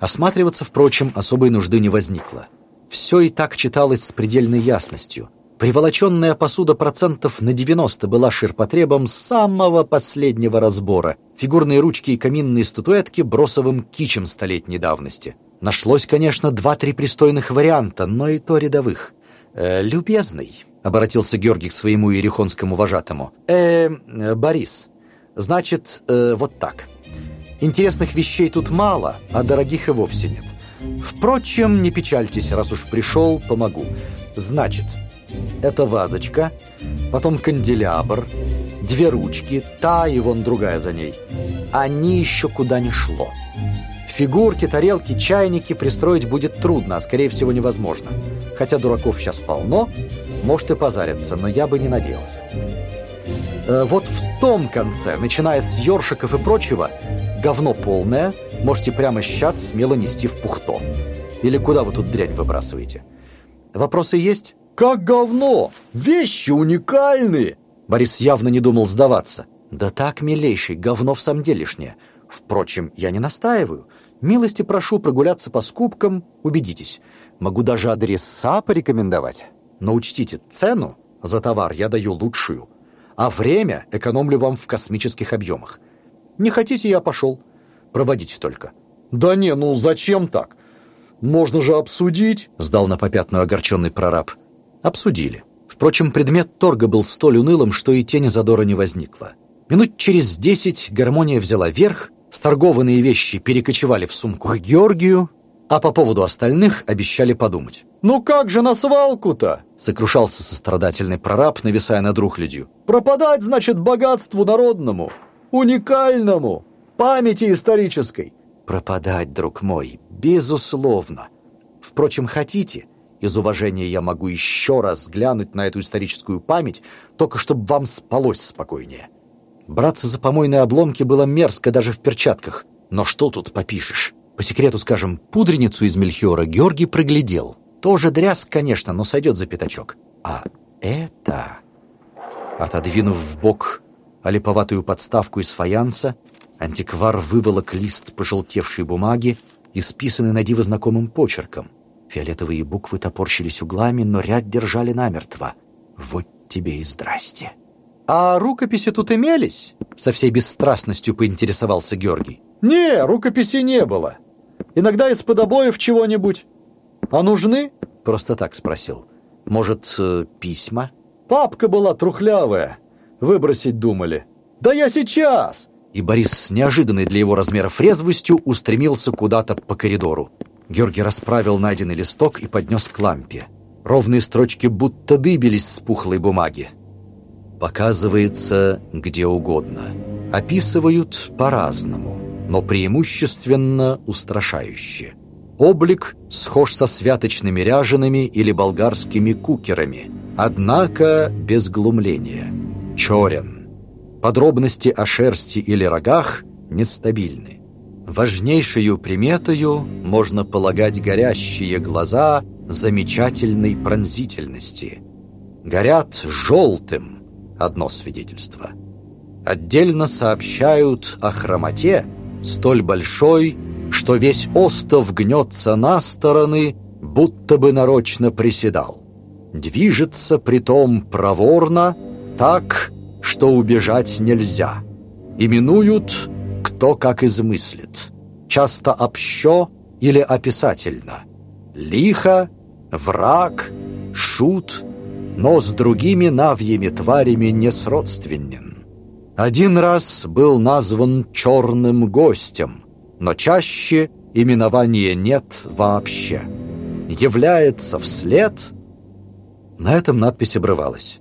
Осматриваться, впрочем, особой нужды не возникло. Все и так читалось с предельной ясностью. Приволоченная посуда процентов на 90 была ширпотребом самого последнего разбора. Фигурные ручки и каминные статуэтки бросовым кичем столетней давности. Нашлось, конечно, два-три пристойных варианта, но и то рядовых. «Э, «Любезный», — обратился Георгий к своему иерихонскому вожатому. «Э, э, Борис, значит, э, вот так. Интересных вещей тут мало, а дорогих и вовсе нет. Впрочем, не печальтесь, раз уж пришел, помогу. Значит, это вазочка, потом канделябр, две ручки, та и вон другая за ней. Они еще куда не шло. Фигурки, тарелки, чайники пристроить будет трудно, а скорее всего невозможно. Хотя дураков сейчас полно, может и позарятся, но я бы не надеялся. Э, Вот в том конце, начиная с ёршиков и прочего, говно полное, можете прямо сейчас смело нести в пухто. Или куда вы тут дрянь выбрасываете? Вопросы есть? Как говно! Вещи уникальные! Борис явно не думал сдаваться. Да так, милейший, говно в самом делешнее. Впрочем, я не настаиваю. Милости прошу прогуляться по скупкам, убедитесь. Могу даже адреса порекомендовать. Но учтите, цену за товар я даю лучшую, а время экономлю вам в космических объемах. Не хотите, я пошел. Проводите только. Да не, ну зачем так? Можно же обсудить, сдал на попятную огорченный прораб. Обсудили. Впрочем, предмет торга был столь унылым, что и тени задора не возникло. Минут через десять гармония взяла верх, сторгованные вещи перекочевали в сумку к Георгию, а по поводу остальных обещали подумать. «Ну как же на свалку-то?» — сокрушался сострадательный прораб, нависая над рухлядью. «Пропадать, значит, богатству народному, уникальному, памяти исторической». «Пропадать, друг мой, безусловно. Впрочем, хотите, из уважения я могу еще раз глянуть на эту историческую память, только чтобы вам спалось спокойнее. Браться за помойные обломки было мерзко даже в перчатках. Но что тут попишешь? По секрету скажем, пудреницу из мельхиора Георгий проглядел. Тоже дрязг, конечно, но сойдет за пятачок. А это... Отодвинув в бок олиповатую подставку из фаянса, антиквар выволок лист пожелтевшей бумаги, исписанный на диво знакомым почерком. Фиолетовые буквы топорщились углами, но ряд держали намертво. Вот тебе и здрасте. «А рукописи тут имелись?» Со всей бесстрастностью поинтересовался Георгий. «Не, рукописи не было. Иногда из-под обоев чего-нибудь. А нужны?» Просто так спросил. «Может, э, письма?» «Папка была трухлявая. Выбросить думали». «Да я сейчас!» И Борис с неожиданной для его размеров резвостью устремился куда-то по коридору. Георгий расправил найденный листок и поднес к лампе. Ровные строчки будто дыбились с пухлой бумаги. Показывается где угодно. Описывают по-разному, но преимущественно устрашающе. Облик схож со святочными ряжеными или болгарскими кукерами, однако без глумления. Черен. Подробности о шерсти или рогах нестабильны. Важнейшую приметою можно полагать горящие глаза замечательной пронзительности. Горят желтым – одно свидетельство. Отдельно сообщают о хромоте, столь большой, что весь остов гнется на стороны, будто бы нарочно приседал. Движется притом проворно, так, что убежать нельзя. Именуют кто как измыслит. Часто общо или описательно. Лихо, враг, шут, но с другими навьими тварями не сродственен. Один раз был назван «черным гостем», но чаще именования нет вообще. Является вслед... На этом надпись обрывалась.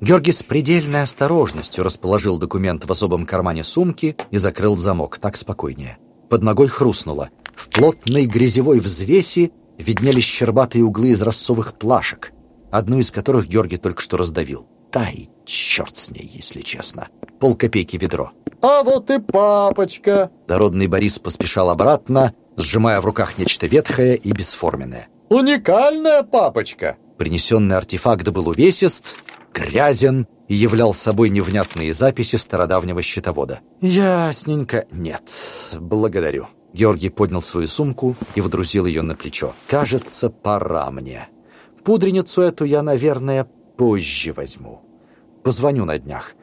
Георгий с предельной осторожностью расположил документ в особом кармане сумки и закрыл замок, так спокойнее. Под ногой хрустнуло. В плотной грязевой взвеси виднелись щербатые углы из ростцовых плашек, одну из которых Георгий только что раздавил. Тай, черт с ней, если честно. Полкопейки ведро. «А вот и папочка!» Дородный Борис поспешал обратно, сжимая в руках нечто ветхое и бесформенное. «Уникальная папочка!» Принесенный артефакт был увесист, грязен и являл собой невнятные записи стародавнего счетовода. «Ясненько. Нет, благодарю». Георгий поднял свою сумку и водрузил ее на плечо. «Кажется, пора мне. Пудреницу эту я, наверное, позже возьму. Позвоню на днях.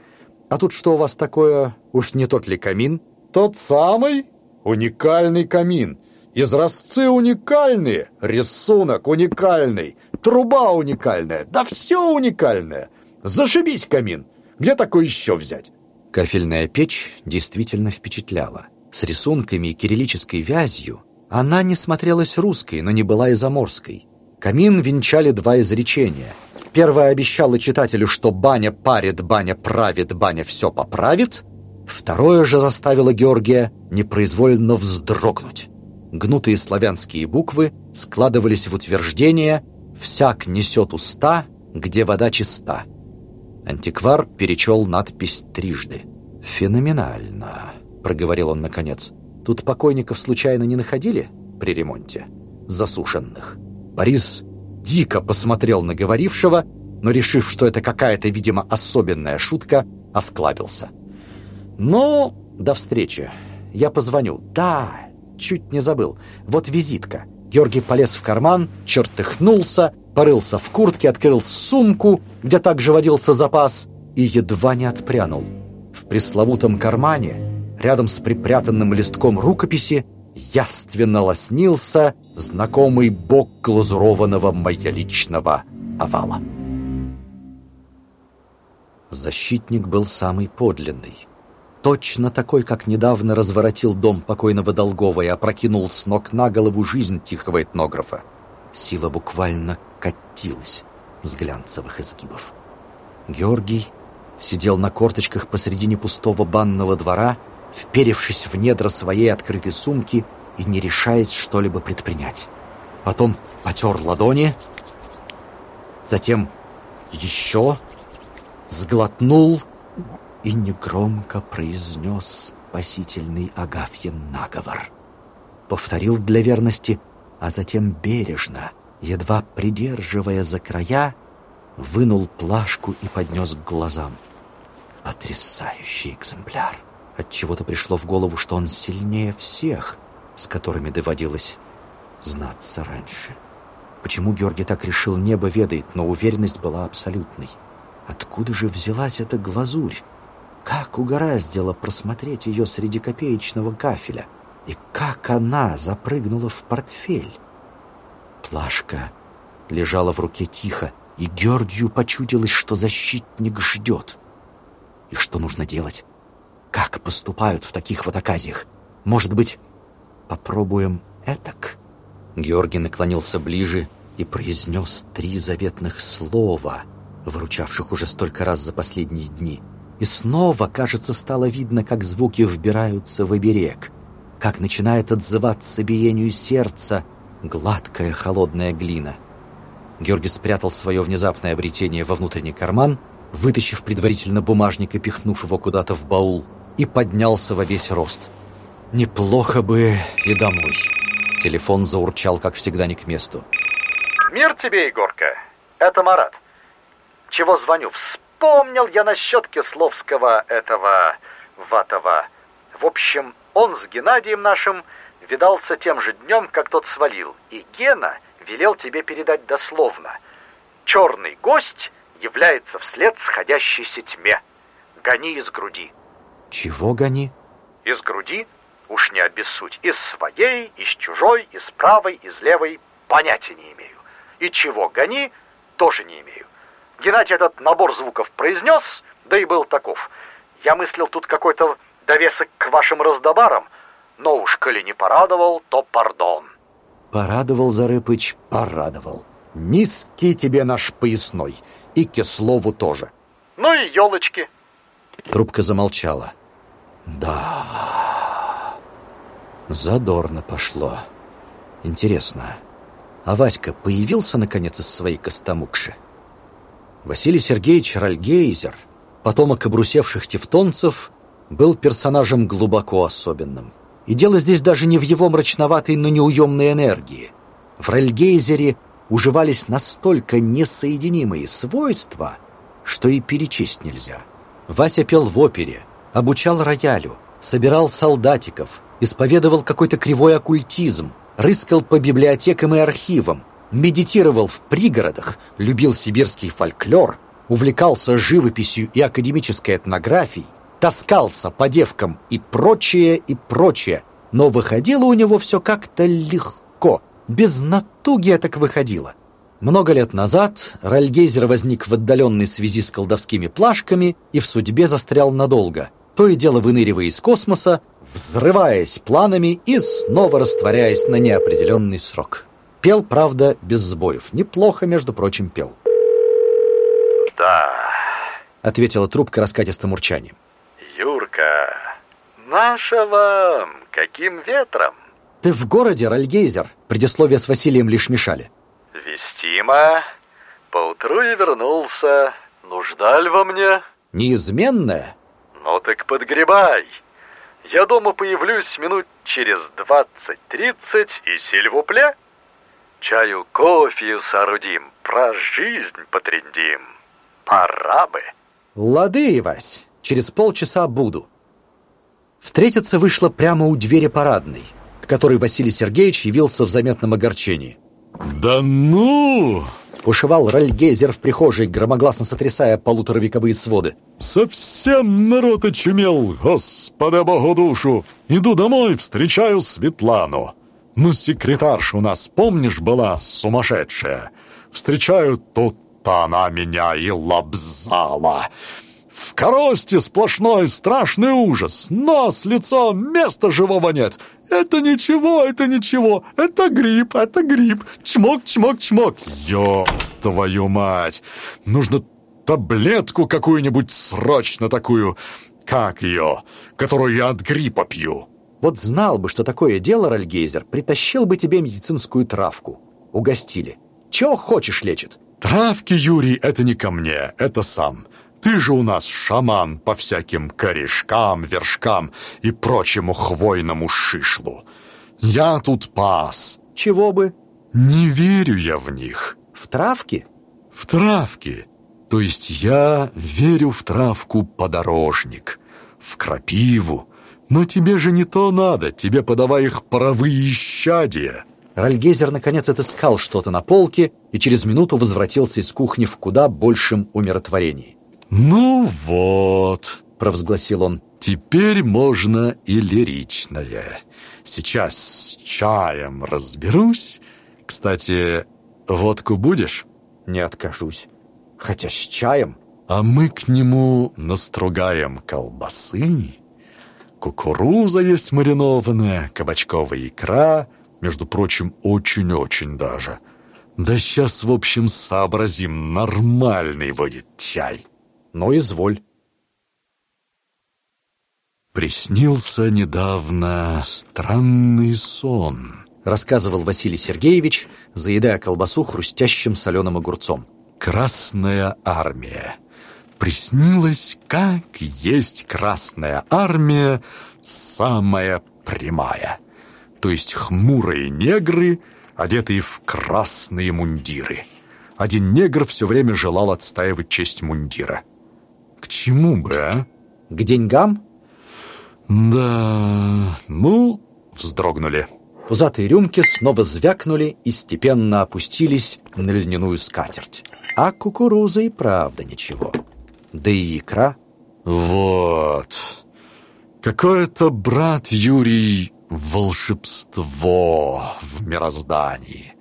А тут что у вас такое? Уж не тот ли камин?» «Тот самый? Уникальный камин. Изразцы уникальные, рисунок уникальный, труба уникальная, да все уникальное. Зашибись, камин! Где такой еще взять?» Кафельная печь действительно впечатляла. С рисунками и кириллической вязью она не смотрелась русской, но не была и заморской. Камин венчали два изречения. Первое обещало читателю, что баня парит, баня правит, баня все поправит. Второе же заставило Георгия непроизвольно вздрогнуть. Гнутые славянские буквы складывались в утверждение «всяк несет уста, где вода чиста». Антиквар перечел надпись трижды. «Феноменально», — проговорил он наконец. «Тут покойников случайно не находили при ремонте?» засушенных. Борис дико посмотрел на говорившего, но, решив, что это какая-то, видимо, особенная шутка, осклабился. «Ну, до встречи. Я позвоню. Да, чуть не забыл. Вот визитка». Георгий полез в карман, чертыхнулся, порылся в куртке, открыл сумку, где также водился запас, и едва не отпрянул. В пресловутом кармане, рядом с припрятанным листком рукописи, яственно лоснился знакомый бок глазурованного маяличного овала. Защитник был самый подлинный. Точно такой, как недавно разворотил дом покойного Долгова и опрокинул с ног на голову жизнь тихого этнографа. Сила буквально катилась с глянцевых изгибов. Георгий сидел на корточках посредине пустого банного двора, вперевшись в недра своей открытой сумки и не решаясь что-либо предпринять. Потом потер ладони, затем еще сглотнул и негромко произнес спасительный Агафьин наговор. Повторил для верности, а затем бережно, едва придерживая за края, вынул плашку и поднес к глазам. Потрясающий экземпляр. От чего то пришло в голову, что он сильнее всех, с которыми доводилось знаться раньше. Почему Георгий так решил, небо ведает, но уверенность была абсолютной. Откуда же взялась эта глазурь? Как угораздило просмотреть ее среди копеечного кафеля? И как она запрыгнула в портфель? Плашка лежала в руке тихо, и Георгию почудилось, что защитник ждет. И что нужно делать? Как поступают в таких вот оказиях? Может быть, попробуем этак?» Георгий наклонился ближе и произнес три заветных слова — выручавших уже столько раз за последние дни. И снова, кажется, стало видно, как звуки вбираются в оберег, как начинает отзываться биению сердца гладкая холодная глина. Георгий спрятал свое внезапное обретение во внутренний карман, вытащив предварительно бумажник и пихнув его куда-то в баул, и поднялся во весь рост. «Неплохо бы и домой». Телефон заурчал, как всегда, не к месту. «Мир тебе, Егорка. Это Марат. Чего звоню? Вспомнил я насчет Кисловского этого Ватова. В общем, он с Геннадием нашим видался тем же днем, как тот свалил. И Гена велел тебе передать дословно. Черный гость является вслед сходящейся тьме. Гони из груди. Чего гони? Из груди? Уж не обессудь. Из своей, из чужой, из правой, из левой понятия не имею. И чего гони, тоже не имею. Геннадий этот набор звуков произнес, да и был таков. Я мыслил тут какой-то довесок к вашим раздобарам, но уж коли не порадовал, то пардон. Порадовал, Зарыпыч, порадовал. Низкий тебе наш поясной, и Кислову тоже. Ну и елочки. Трубка замолчала. Да, задорно пошло. Интересно, а Васька появился наконец из своей костомукши? Василий Сергеевич Ральгейзер, потомок обрусевших тевтонцев, был персонажем глубоко особенным. И дело здесь даже не в его мрачноватой, но неуемной энергии. В Ральгейзере уживались настолько несоединимые свойства, что и перечесть нельзя. Вася пел в опере, обучал роялю, собирал солдатиков, исповедовал какой-то кривой оккультизм, рыскал по библиотекам и архивам, медитировал в пригородах, любил сибирский фольклор, увлекался живописью и академической этнографией, таскался по девкам и прочее, и прочее. Но выходило у него все как-то легко, без натуги так выходило. Много лет назад Ральгейзер возник в отдаленной связи с колдовскими плашками и в судьбе застрял надолго, то и дело выныривая из космоса, взрываясь планами и снова растворяясь на неопределенный срок. Пел, правда, без сбоев. Неплохо, между прочим, пел. «Да», — ответила трубка раскатистым урчанием. «Юрка, нашего каким ветром?» «Ты в городе, Ральгейзер?» Предисловие с Василием лишь мешали. «Вестимо. Поутру и вернулся. Нуждаль во мне?» «Неизменная?» «Ну так подгребай. Я дома появлюсь минут через двадцать-тридцать и сильвупле». Чаю кофею соорудим, про жизнь потрендим. Пора бы. Лады, Вась, через полчаса буду. Встретиться вышло прямо у двери парадной, к которой Василий Сергеевич явился в заметном огорчении. «Да ну!» Бушевал Ральгейзер в прихожей, громогласно сотрясая полуторавековые своды. «Совсем народ очумел, господа богу душу! Иду домой, встречаю Светлану. Ну, секретарша у нас, помнишь, была сумасшедшая? Встречаю, тут-то она меня и лобзала. В коросте сплошной страшный ужас. Нос, лицо, места живого нет. Это ничего, это ничего. Это грипп, это грипп. Чмок, чмок, чмок. Ё, твою мать. Нужно таблетку какую-нибудь срочно такую. Как ее? Которую я от гриппа пью. Вот знал бы, что такое дело, Ральгейзер, притащил бы тебе медицинскую травку. Угостили. Чего хочешь лечит? Травки, Юрий, это не ко мне, это сам. Ты же у нас шаман по всяким корешкам, вершкам и прочему хвойному шишлу. Я тут пас. Чего бы? Не верю я в них. В травки? В травки. То есть я верю в травку подорожник, в крапиву. Но тебе же не то надо, тебе подавай их паровые щадия. Ральгезер наконец отыскал что-то на полке и через минуту возвратился из кухни в куда большем умиротворении. «Ну вот», — провозгласил он, — «теперь можно и лиричное. Сейчас с чаем разберусь. Кстати, водку будешь?» «Не откажусь. Хотя с чаем...» «А мы к нему настругаем колбасы. Кукуруза есть маринованная, кабачковая икра, между прочим, очень-очень даже. Да сейчас, в общем, сообразим, нормальный будет чай». «Ну, изволь». «Приснился недавно странный сон», — рассказывал Василий Сергеевич, заедая колбасу хрустящим соленым огурцом. «Красная армия. Приснилось, как есть Красная армия, самая прямая. То есть хмурые негры, одетые в красные мундиры. Один негр все время желал отстаивать честь мундира. К чему бы, а? К деньгам? Да, ну, вздрогнули. Пузатые рюмки снова звякнули и степенно опустились на льняную скатерть. А кукуруза и правда ничего. Да и икра. Вот. Какое-то, брат Юрий, волшебство в мироздании.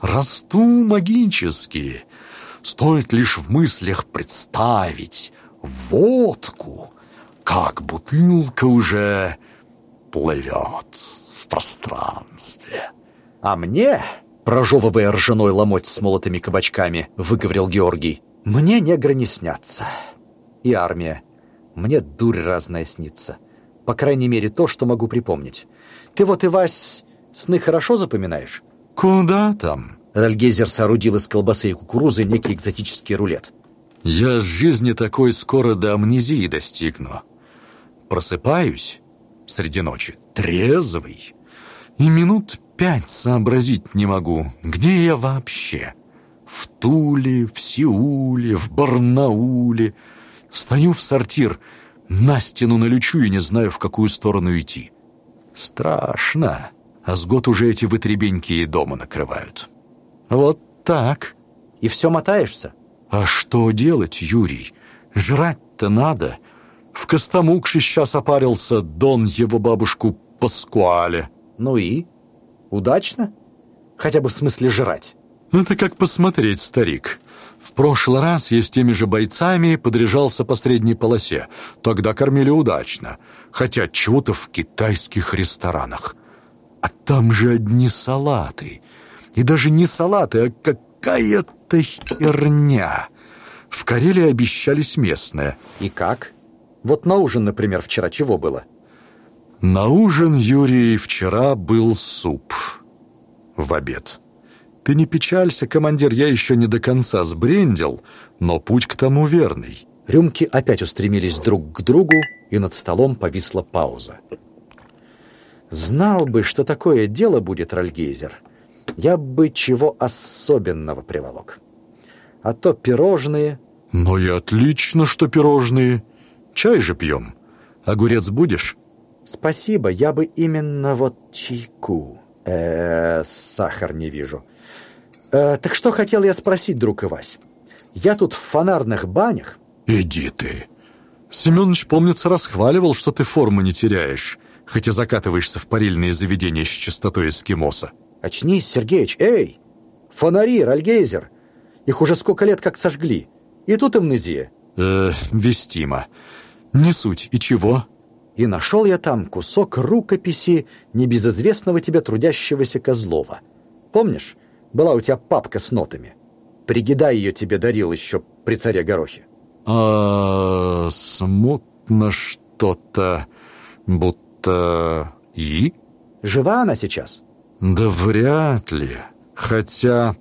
Расту магически. Стоит лишь в мыслях представить, водку, как бутылка уже плывет в пространстве. А мне, прожевывая ржаной ломоть с молотыми кабачками, выговорил Георгий, мне негры не снятся. И армия. Мне дурь разная снится. По крайней мере, то, что могу припомнить. Ты вот и, Вась, сны хорошо запоминаешь? Куда там? Ральгейзер соорудил из колбасы и кукурузы некий экзотический рулет. Я с жизни такой скоро до амнезии достигну. Просыпаюсь среди ночи, трезвый, и минут пять сообразить не могу, где я вообще. В Туле, в Сеуле, в Барнауле. Встаю в сортир, на стену налечу и не знаю, в какую сторону идти. Страшно, а с год уже эти вытребеньки дома накрывают. Вот так. И все мотаешься? А что делать, Юрий? Жрать-то надо. В Костомукше сейчас опарился Дон его бабушку Паскуале. Ну и? Удачно? Хотя бы в смысле жрать. Это как посмотреть, старик. В прошлый раз я с теми же бойцами подряжался по средней полосе. Тогда кормили удачно. Хотя чего-то в китайских ресторанах. А там же одни салаты. И даже не салаты, а какая-то херня. В Карелии обещались местное. И как? Вот на ужин, например, вчера чего было? На ужин, Юрий, вчера был суп. В обед. Ты не печалься, командир, я еще не до конца сбрендил, но путь к тому верный. Рюмки опять устремились друг к другу, и над столом повисла пауза. Знал бы, что такое дело будет, Ральгейзер. Я бы чего особенного приволок. А то пирожные... Ну и отлично, что пирожные. Чай же пьем. Огурец будешь? Спасибо, я бы именно вот чайку. Э, -э сахар не вижу. Э, так что хотел я спросить, друг Ивась? Я тут в фонарных банях. Иди ты. Семенович, помнится, расхваливал, что ты форму не теряешь, хоть и закатываешься в парильные заведения с чистотой эскимоса. Очнись, Сергеич, эй! Фонари, Ральгейзер. Их уже сколько лет как сожгли. И тут амнезия. Э, вестимо. Не суть. И чего? И нашел я там кусок рукописи небезызвестного тебе трудящегося Козлова. Помнишь, была у тебя папка с нотами? Пригидай ее тебе дарил еще при царе Горохе. А, смутно что-то, будто... И? Жива она сейчас? Да вряд ли. Хотя...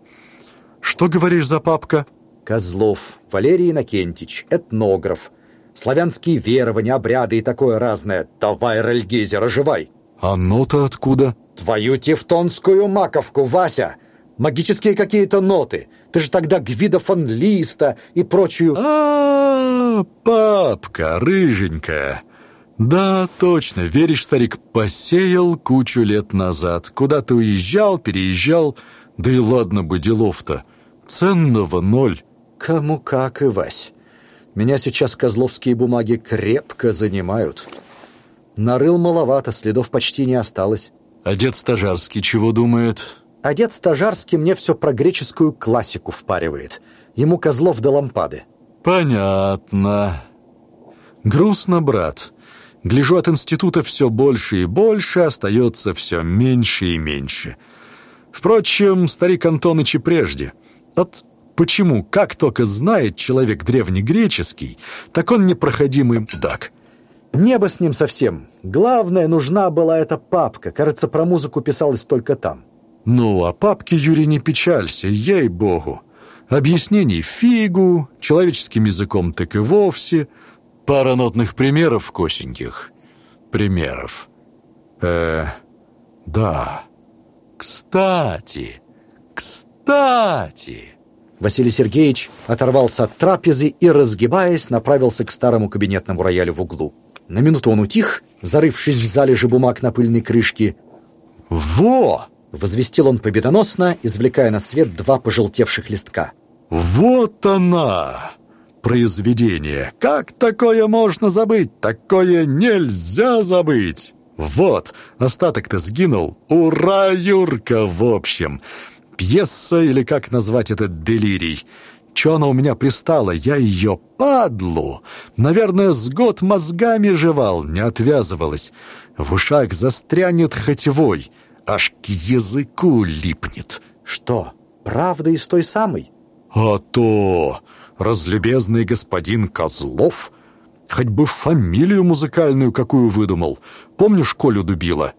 Что говоришь за папка? Козлов, Валерий Иннокентич, этнограф. Славянские верования, обряды и такое разное. Давай, Рельгейзер, оживай. А нота откуда? Твою тевтонскую маковку, Вася! Магические какие-то ноты. Ты же тогда Гвида фон Листа и прочую... А, -а, -а папка, рыженькая. Да, точно, веришь, старик, посеял кучу лет назад. Куда-то уезжал, переезжал. Да и ладно бы делов-то. Ценного ноль. Кому как и Вась. Меня сейчас козловские бумаги крепко занимают. Нарыл маловато, следов почти не осталось. А дед Стажарский чего думает? А дед Стажарский мне все про греческую классику впаривает. Ему Козлов до лампады. Понятно. Грустно, брат. Гляжу от института все больше и больше, остается все меньше и меньше. Впрочем, старик Антоныч и прежде. От почему, как только знает человек древнегреческий, так он непроходимый мудак. Небо с ним совсем. Главное, нужна была эта папка. Кажется, про музыку писалось только там. Ну, а папке, Юрий, не печалься, ей-богу. Объяснений фигу, человеческим языком так и вовсе. Пара нотных примеров косеньких. Примеров. Э, да. Кстати, кстати... Василий Сергеевич оторвался от трапезы и, разгибаясь, направился к старому кабинетному роялю в углу. На минуту он утих, зарывшись в залежи бумаг на пыльной крышке. «Во!» Возвестил он победоносно, извлекая на свет два пожелтевших листка. «Вот она! Произведение! Как такое можно забыть? Такое нельзя забыть!» «Вот, остаток-то сгинул. Ура, Юрка, в общем! Пьеса, или как назвать этот делирий? Че она у меня пристала? Я ее падлу! Наверное, с год мозгами жевал, не отвязывалась. В ушах застрянет хотевой аж к языку липнет. Что, правда из той самой? А то, разлюбезный господин Козлов, хоть бы фамилию музыкальную какую выдумал. Помнишь Колю Дубила?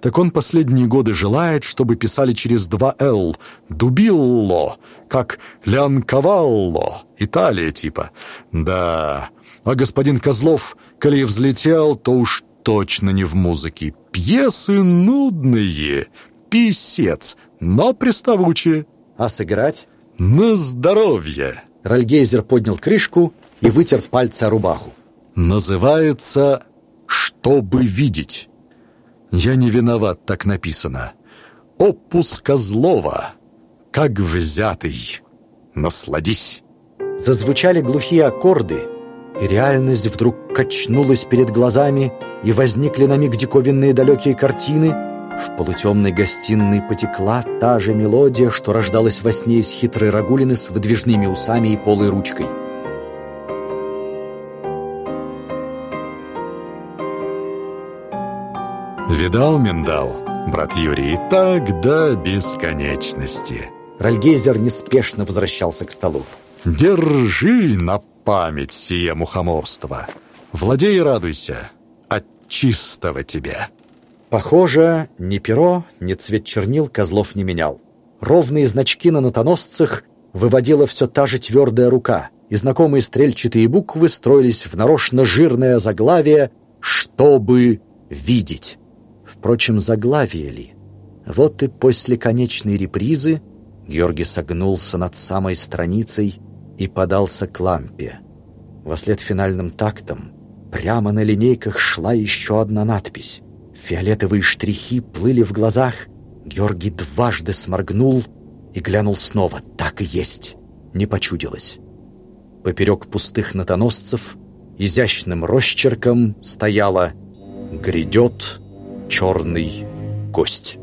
Так он последние годы желает, чтобы писали через два «л». «Дубилло», как «Лянковалло», Италия типа. Да, а господин Козлов, коли взлетел, то уж точно не в музыке. Пьесы нудные, писец, но приставучие. А сыграть? На здоровье. Ральгейзер поднял крышку и вытер пальцы о рубаху. Называется «Чтобы видеть». Я не виноват, так написано. Опус Козлова, как взятый. Насладись. Зазвучали глухие аккорды, и реальность вдруг качнулась перед глазами, и возникли на миг диковинные далекие картины. В полутемной гостиной потекла та же мелодия, что рождалась во сне из хитрой рагулины с выдвижными усами и полой ручкой. Видал, миндал, брат Юрий, так до бесконечности. Ральгейзер неспешно возвращался к столу. Держи на память сие мухоморство. Владей и радуйся чистого тебе». Похоже, ни перо, ни цвет чернил Козлов не менял. Ровные значки на нотоносцах выводила все та же твердая рука, и знакомые стрельчатые буквы строились в нарочно жирное заглавие «Чтобы видеть». Впрочем, заглавие ли? Вот и после конечной репризы Георгий согнулся над самой страницей и подался к лампе. Вослед финальным тактом прямо на линейках шла еще одна надпись. Фиолетовые штрихи плыли в глазах. Георгий дважды сморгнул и глянул снова. Так и есть. Не почудилось. Поперек пустых нотоносцев изящным росчерком стояла «Грядет черный гость».